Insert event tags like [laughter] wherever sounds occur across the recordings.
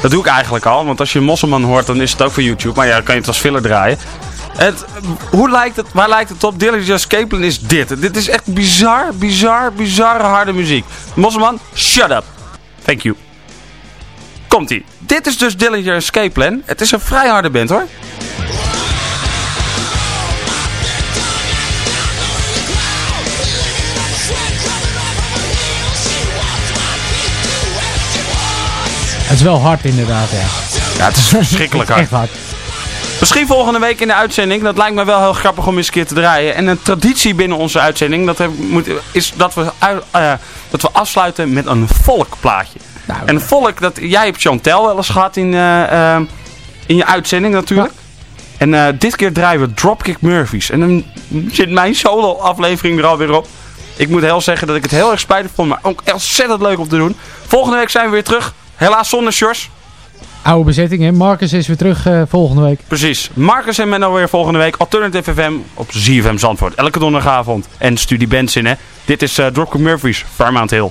Dat doe ik eigenlijk al, want als je Mosselman hoort, dan is het ook voor YouTube. Maar ja, dan kan je het als filler draaien. Het, hoe lijkt het, waar lijkt het op? Dillinger Escape is dit. Dit is echt bizar, bizar, bizarre harde muziek. Mosselman, shut up. Thank you. Komt-ie. Dit is dus Dillinger Escape Plan. Het is een vrij harde band hoor. Is wel hard inderdaad, ja. Ja, [laughs] het is verschrikkelijk hard. Echt hard. Misschien volgende week in de uitzending. Dat lijkt me wel heel grappig om eens een keer te draaien. En een traditie binnen onze uitzending dat moet, is dat we, eh, dat we afsluiten met een volkplaatje. Nou, En volk, dat, jij hebt Chantel wel eens gehad in, eh, eh, in je uitzending natuurlijk. En eh, dit keer draaien we Dropkick Murphys. En dan zit mijn solo aflevering er alweer op. Ik moet heel zeggen dat ik het heel erg spijtig vond, maar ook ontzettend leuk om te doen. Volgende week zijn we weer terug. Helaas zonder Sjors. oude bezetting, hè. Marcus is weer terug eh, volgende week. Precies. Marcus en Menno weer volgende week. Alternative FM op ZFM Zandvoort. Elke donderdagavond. En Studie Benson, hè. Dit is uh, Dropkick Murphys, Fairmount Hill.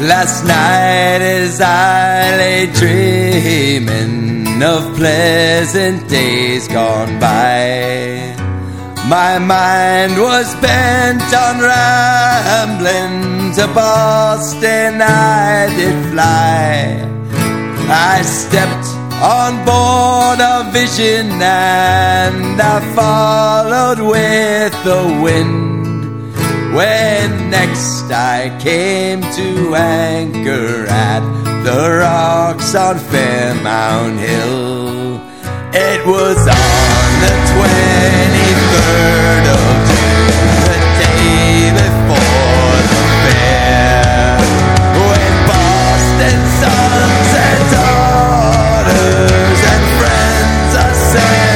Last night as I lay dreaming of pleasant days gone by, my mind was bent on rambling to Boston. I did fly. I stepped on board a vision and I followed with the wind. When next I came to anchor at the rocks on Fairmount Hill, it was on the 23rd of June, the day before the fair, when Boston sons and daughters and friends assembled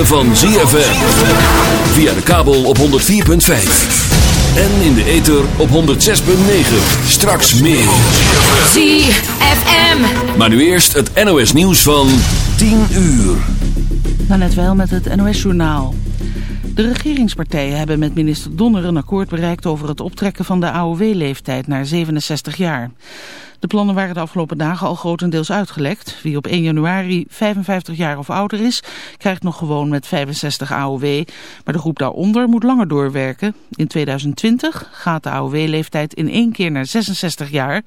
ritme van ZFM. Via de kabel op 104.5. En in de ether op 106.9. Straks meer. ZFM. Maar nu eerst het NOS nieuws van 10 uur. Nou, net wel met het NOS-journaal. De regeringspartijen hebben met minister Donner een akkoord bereikt over het optrekken van de AOW-leeftijd naar 67 jaar. De plannen waren de afgelopen dagen al grotendeels uitgelekt. Wie op 1 januari 55 jaar of ouder is, krijgt nog gewoon met 65 AOW. Maar de groep daaronder moet langer doorwerken. In 2020 gaat de AOW-leeftijd in één keer naar 66 jaar.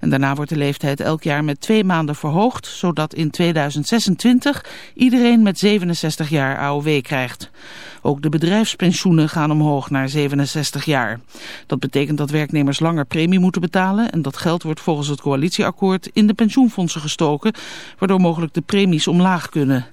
En daarna wordt de leeftijd elk jaar met twee maanden verhoogd, zodat in 2026 iedereen met 67 jaar AOW krijgt. Ook de bedrijfspensioenen gaan omhoog naar 67 jaar. Dat betekent dat werknemers langer premie moeten betalen en dat geld wordt volgens het coalitieakkoord in de pensioenfondsen gestoken, waardoor mogelijk de premies omlaag kunnen.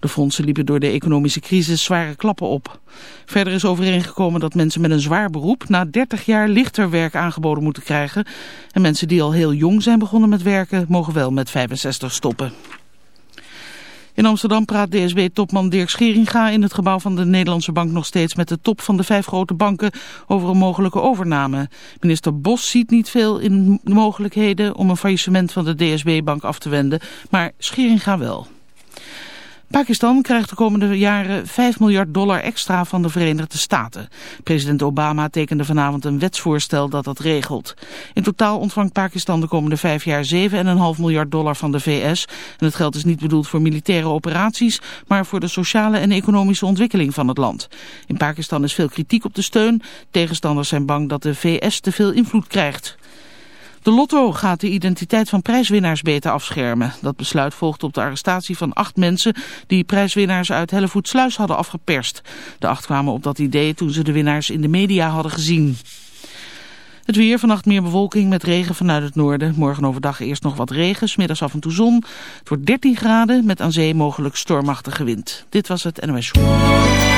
De fondsen liepen door de economische crisis zware klappen op. Verder is overeengekomen dat mensen met een zwaar beroep na 30 jaar lichter werk aangeboden moeten krijgen. En mensen die al heel jong zijn begonnen met werken mogen wel met 65 stoppen. In Amsterdam praat DSB-topman Dirk Scheringa in het gebouw van de Nederlandse Bank nog steeds met de top van de vijf grote banken over een mogelijke overname. Minister Bos ziet niet veel in mogelijkheden om een faillissement van de DSB-bank af te wenden, maar Scheringa wel. Pakistan krijgt de komende jaren 5 miljard dollar extra van de Verenigde Staten. President Obama tekende vanavond een wetsvoorstel dat dat regelt. In totaal ontvangt Pakistan de komende vijf jaar 7,5 miljard dollar van de VS. En het geld is niet bedoeld voor militaire operaties, maar voor de sociale en economische ontwikkeling van het land. In Pakistan is veel kritiek op de steun. Tegenstanders zijn bang dat de VS te veel invloed krijgt. De Lotto gaat de identiteit van prijswinnaars beter afschermen. Dat besluit volgt op de arrestatie van acht mensen die prijswinnaars uit Hellevoetsluis hadden afgeperst. De acht kwamen op dat idee toen ze de winnaars in de media hadden gezien. Het weer, vannacht meer bewolking met regen vanuit het noorden. Morgen overdag eerst nog wat regen, smiddags af en toe zon. Het wordt 13 graden met aan zee mogelijk stormachtige wind. Dit was het NOS Show.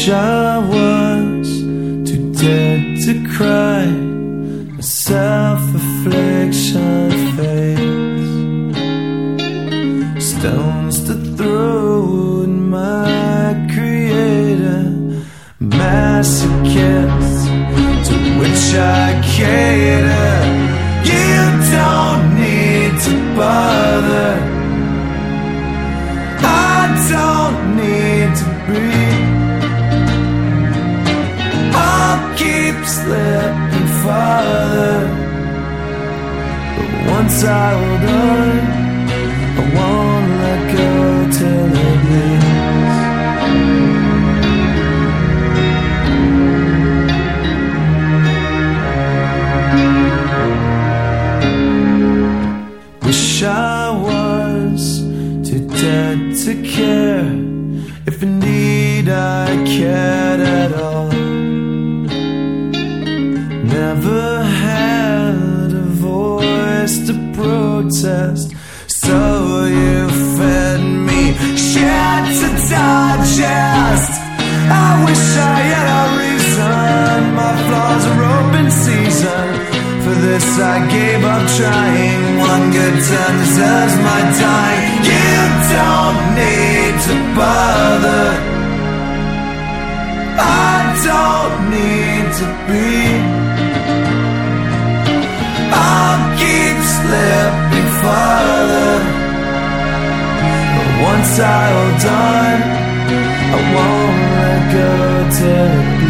wish I was too dead to cry. A self affliction fades. Stones to throw at my creator. Masochists to which I cater. You don't need to buy. arrogant. I want protest. So you fed me shit to digest. I wish I had a reason. My flaws are open season. For this I gave up trying One good turn deserves my time You don't need to bother I don't need to be I'll keep slipping Once I'll on I won't let go till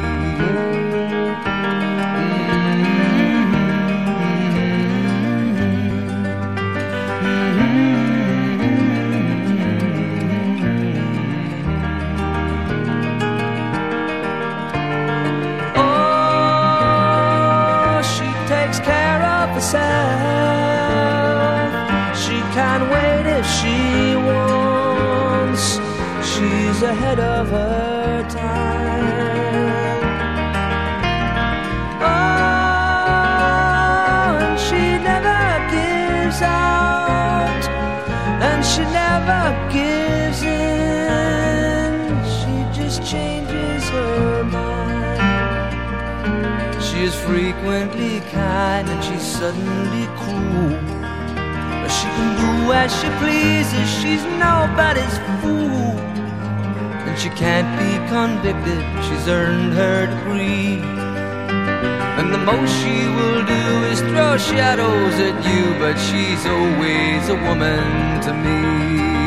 Most she will do is throw shadows at you, but she's always a woman to me.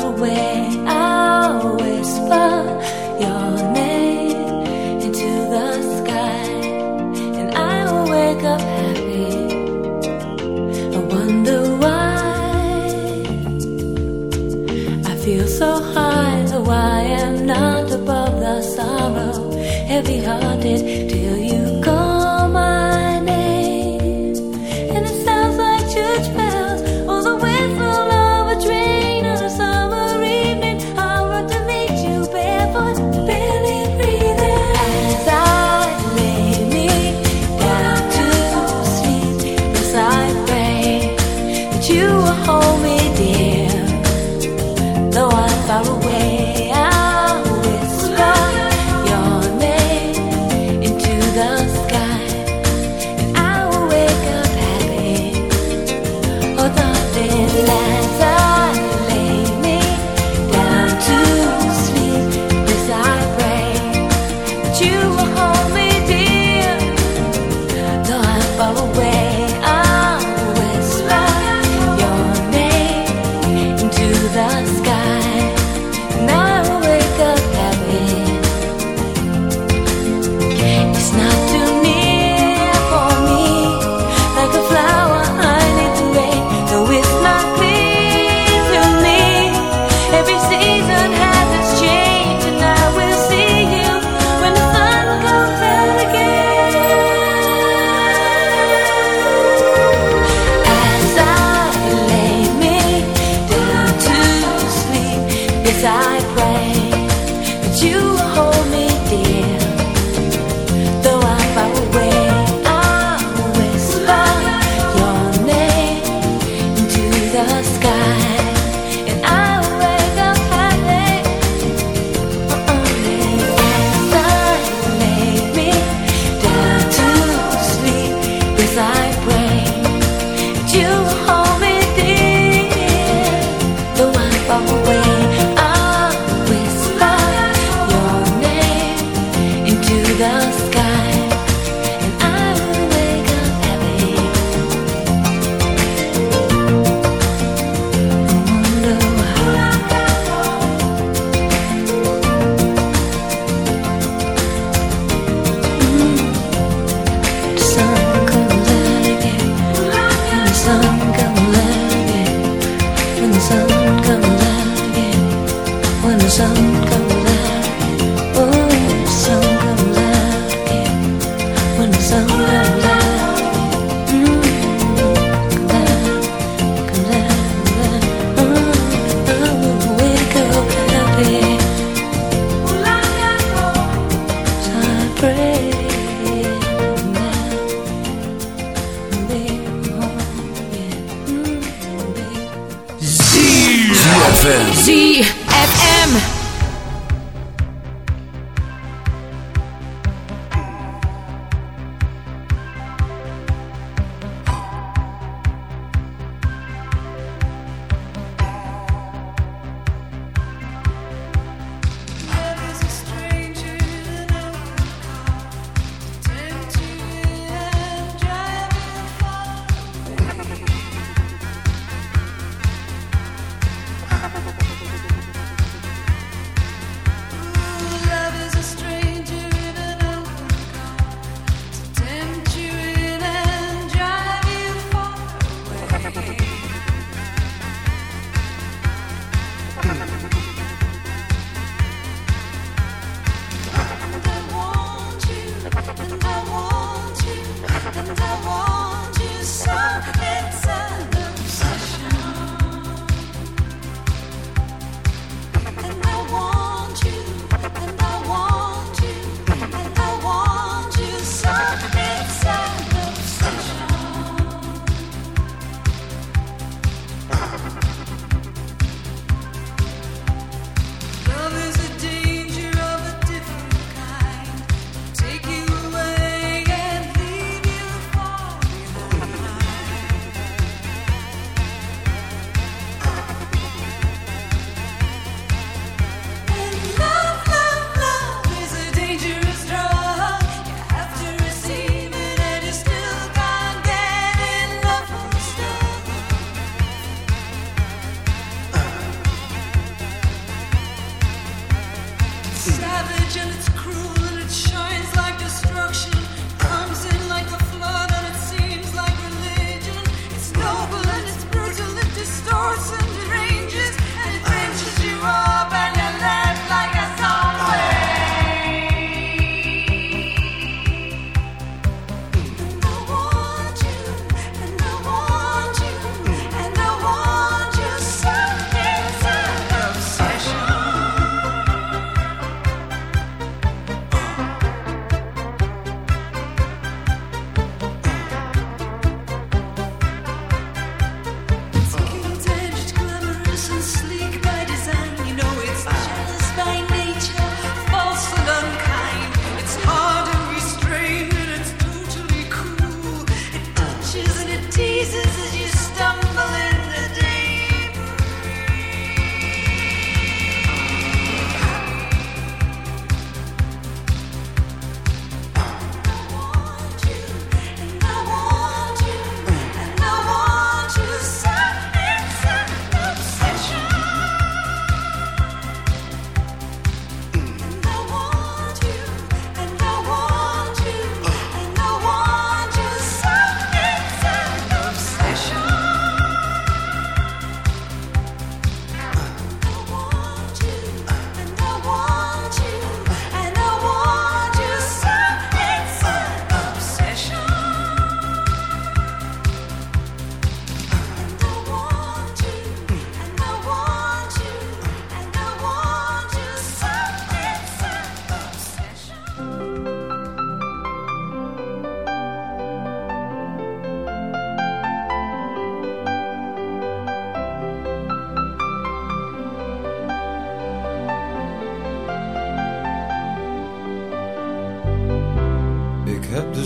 Far away,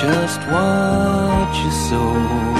just watch your soul.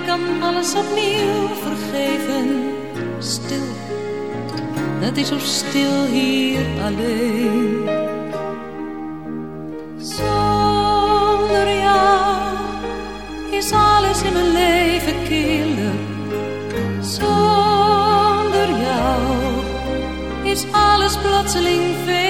ik kan alles opnieuw vergeven. Stil, het is zo stil hier alleen. Zonder jou is alles in mijn leven killer. Zonder jou is alles plotseling veel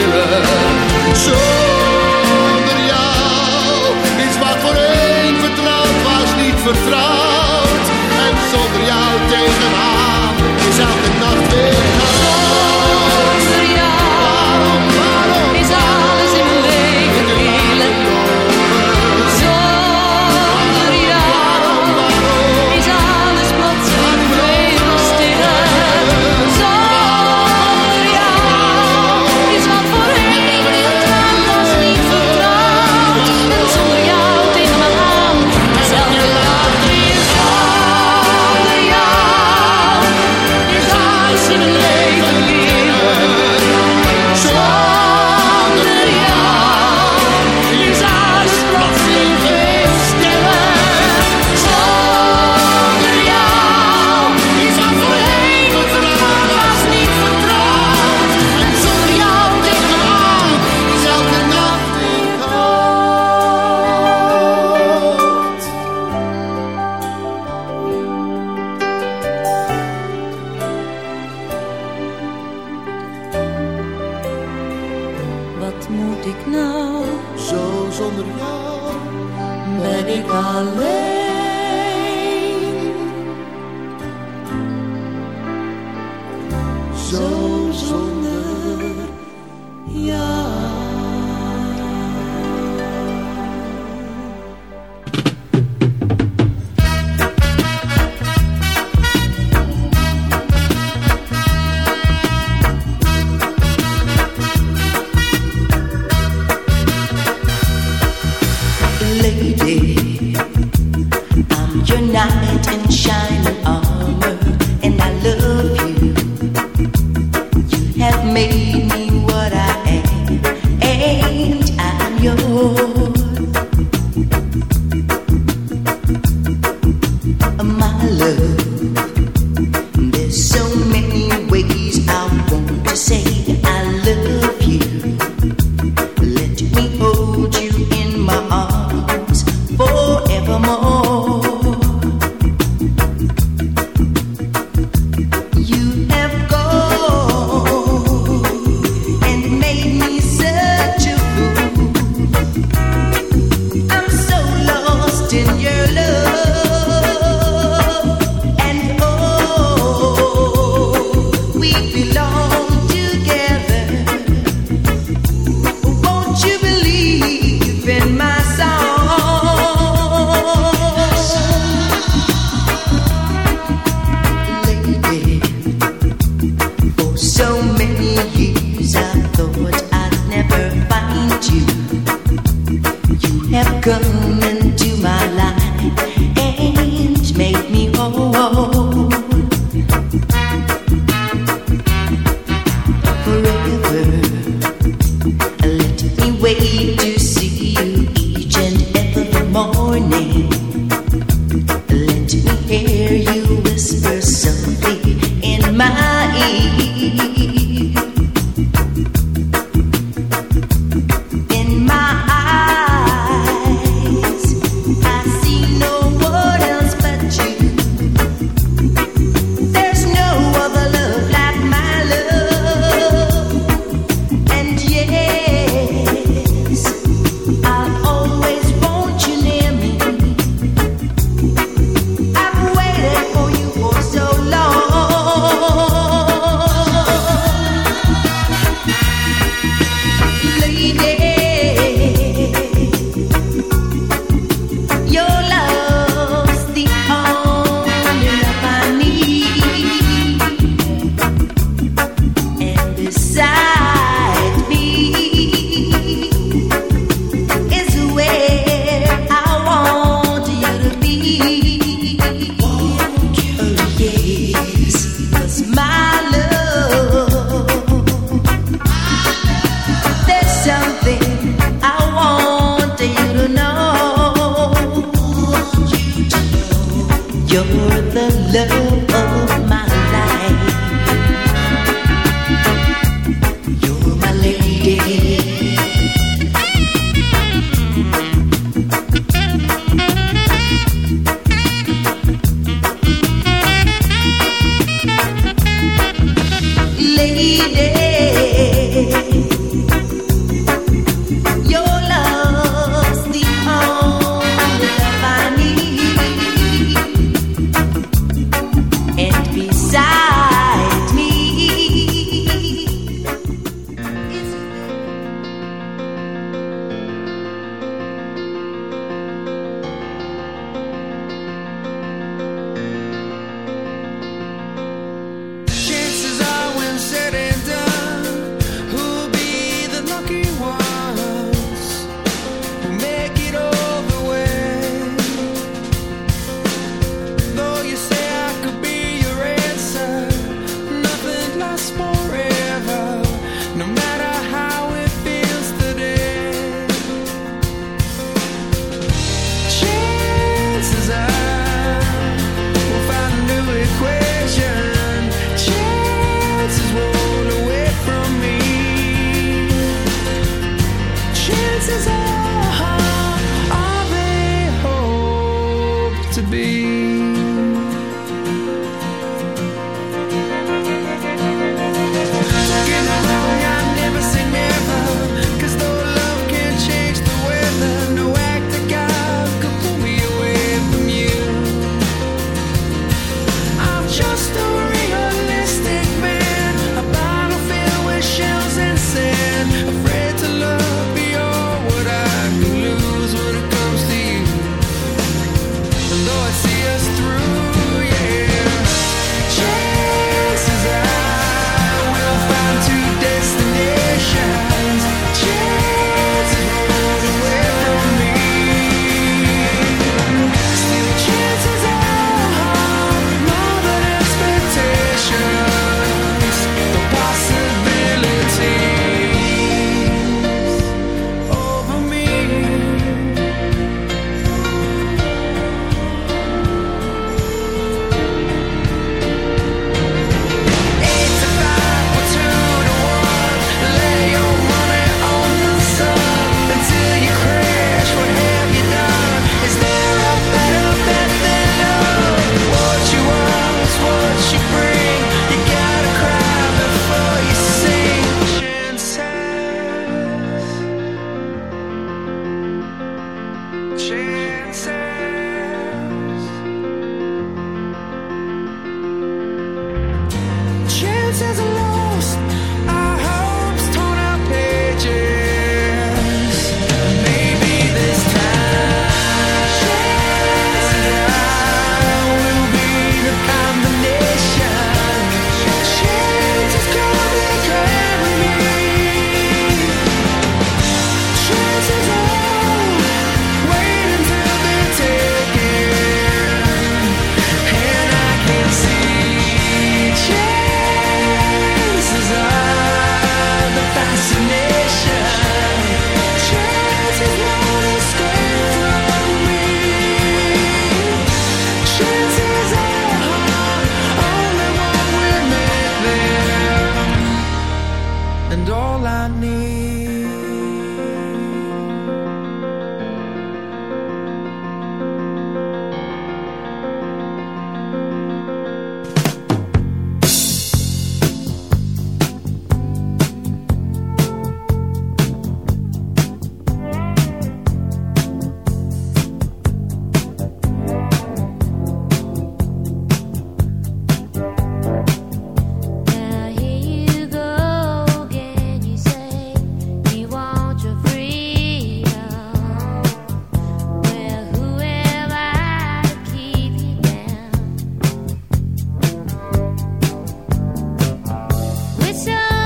veel